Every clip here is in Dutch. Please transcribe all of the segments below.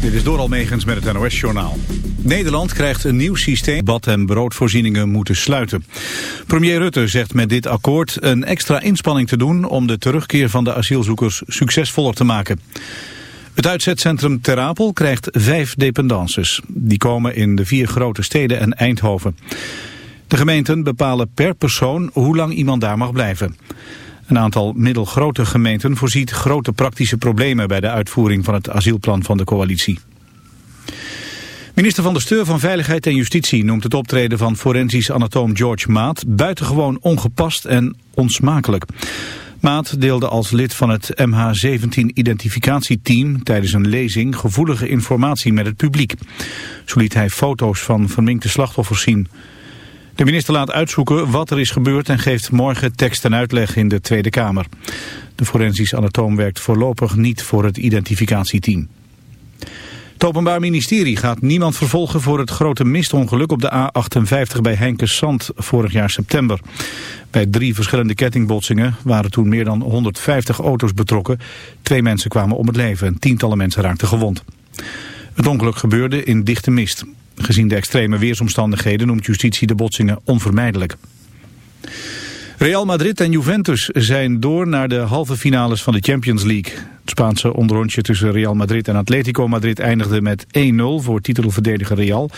Dit is door Almegens met het NOS-journaal. Nederland krijgt een nieuw systeem. Bad- en broodvoorzieningen moeten sluiten. Premier Rutte zegt met dit akkoord een extra inspanning te doen... om de terugkeer van de asielzoekers succesvoller te maken. Het uitzetcentrum Ter Apel krijgt vijf dependances. Die komen in de vier grote steden en Eindhoven. De gemeenten bepalen per persoon hoe lang iemand daar mag blijven. Een aantal middelgrote gemeenten voorziet grote praktische problemen bij de uitvoering van het asielplan van de coalitie. Minister van de Steur van Veiligheid en Justitie noemt het optreden van forensisch anatoom George Maat buitengewoon ongepast en onsmakelijk. Maat deelde als lid van het MH17-identificatieteam tijdens een lezing gevoelige informatie met het publiek. Zo liet hij foto's van verminkte slachtoffers zien. De minister laat uitzoeken wat er is gebeurd en geeft morgen tekst en uitleg in de Tweede Kamer. De forensisch anatoom werkt voorlopig niet voor het identificatieteam. Het Openbaar Ministerie gaat niemand vervolgen voor het grote mistongeluk op de A58 bij Henkensand vorig jaar september. Bij drie verschillende kettingbotsingen waren toen meer dan 150 auto's betrokken. Twee mensen kwamen om het leven en tientallen mensen raakten gewond. Het ongeluk gebeurde in dichte mist. Gezien de extreme weersomstandigheden noemt justitie de botsingen onvermijdelijk. Real Madrid en Juventus zijn door naar de halve finales van de Champions League. Het Spaanse onderrondje tussen Real Madrid en Atletico Madrid eindigde met 1-0 voor titelverdediger Real.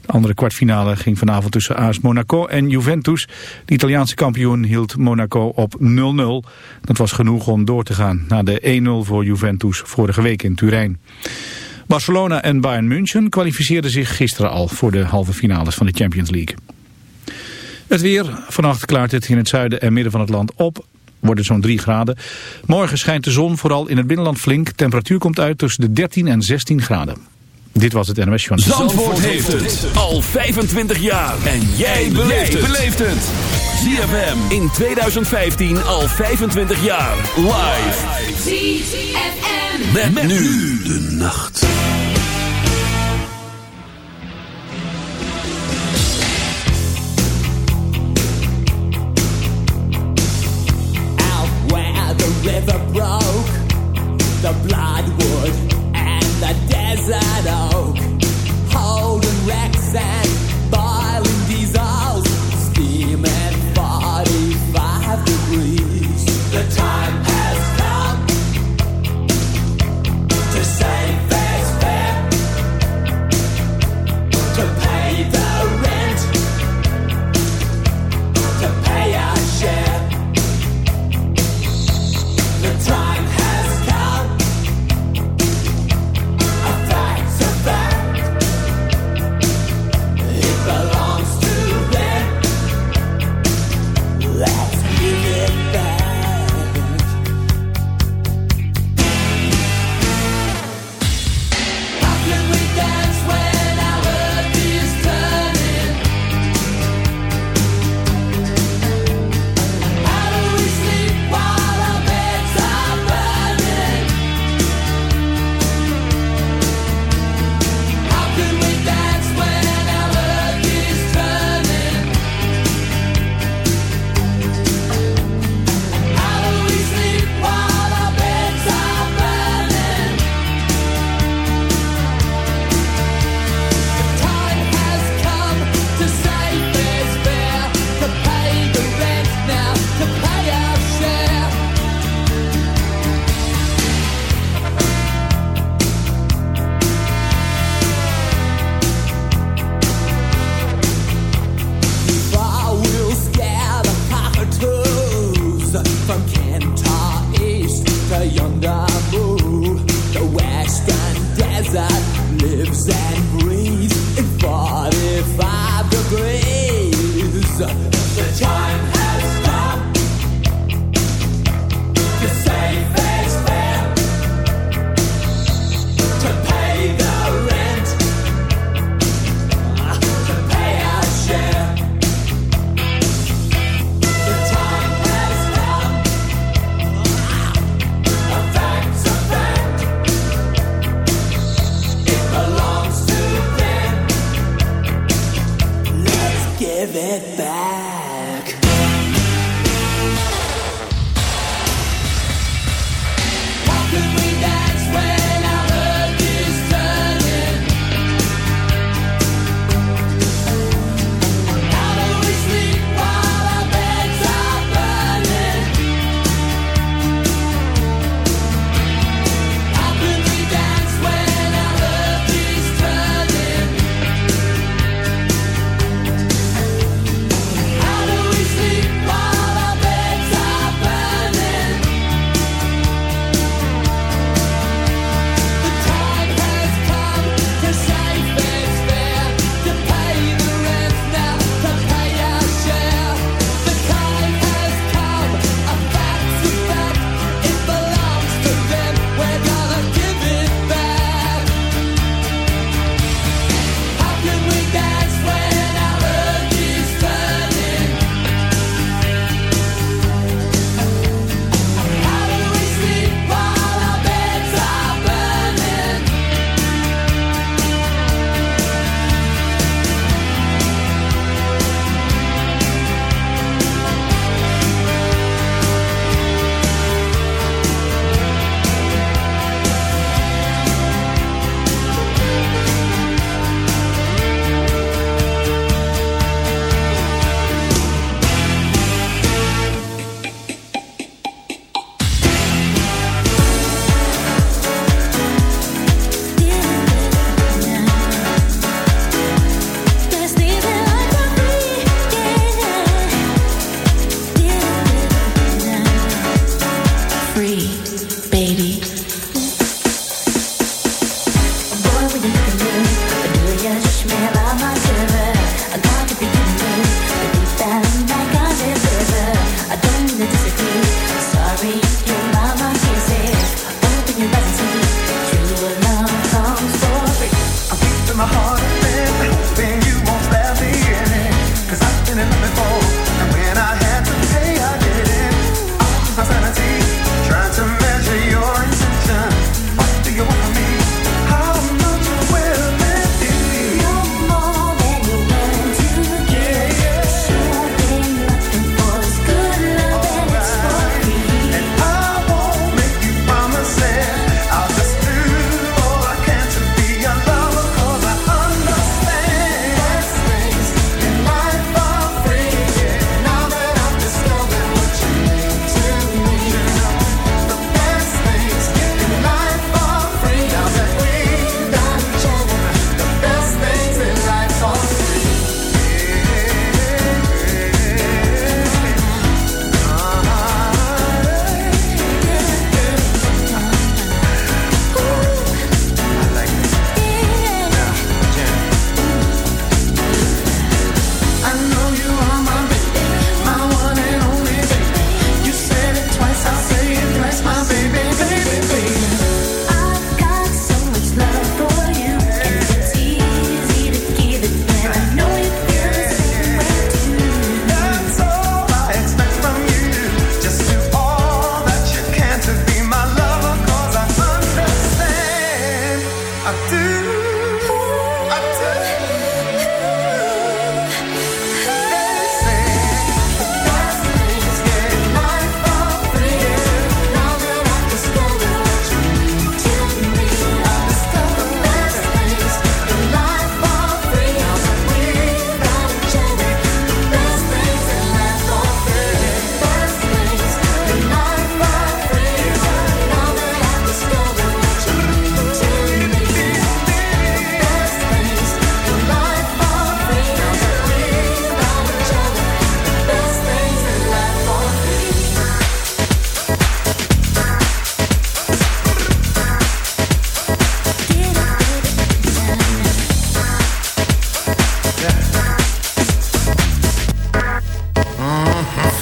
De andere kwartfinale ging vanavond tussen AS Monaco en Juventus. De Italiaanse kampioen hield Monaco op 0-0. Dat was genoeg om door te gaan na de 1-0 voor Juventus vorige week in Turijn. Barcelona en Bayern München kwalificeerden zich gisteren al voor de halve finales van de Champions League. Het weer. Vannacht klaart het in het zuiden en midden van het land op. Wordt het zo'n 3 graden. Morgen schijnt de zon vooral in het binnenland flink. Temperatuur komt uit tussen de 13 en 16 graden. Dit was het NOS Journal. Zandvoort, heeft het al 25 jaar. En jij beleeft het. ZFM in 2015 al 25 jaar. Live. ZFM. Met, met nu de nacht.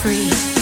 free.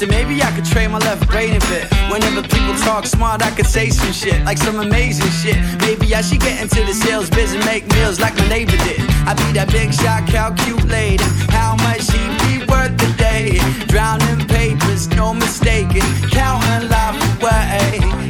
So maybe I could trade my left brain a bit. Whenever people talk smart, I could say some shit, like some amazing shit. Maybe I should get into the sales biz and make meals like my neighbor did. I'd be that big shot, calculating how much he be worth a day. Drowning papers, no mistaking, counting life away.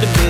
to the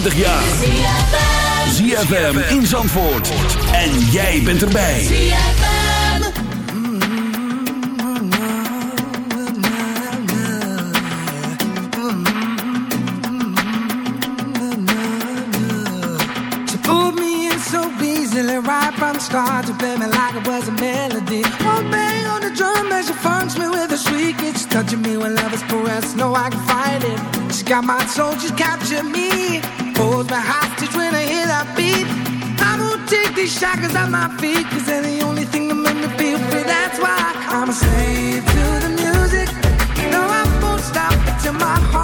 25 jaar. ZFM in Zandvoort. En jij bent erbij. ZFM. She pulled me in so easily right from the start. to played me like it was a melody. One bang on the drum as she funks me with a shriek. It's touching me when love is pressed No, I can fight it. She got my soul, she's captured me. Holds me hostage when I hear that beat. I won't take these shackles off my feet, cause they're the only thing that make me feel free. That's why I'm a slave to the music. No, I won't stop until my heart.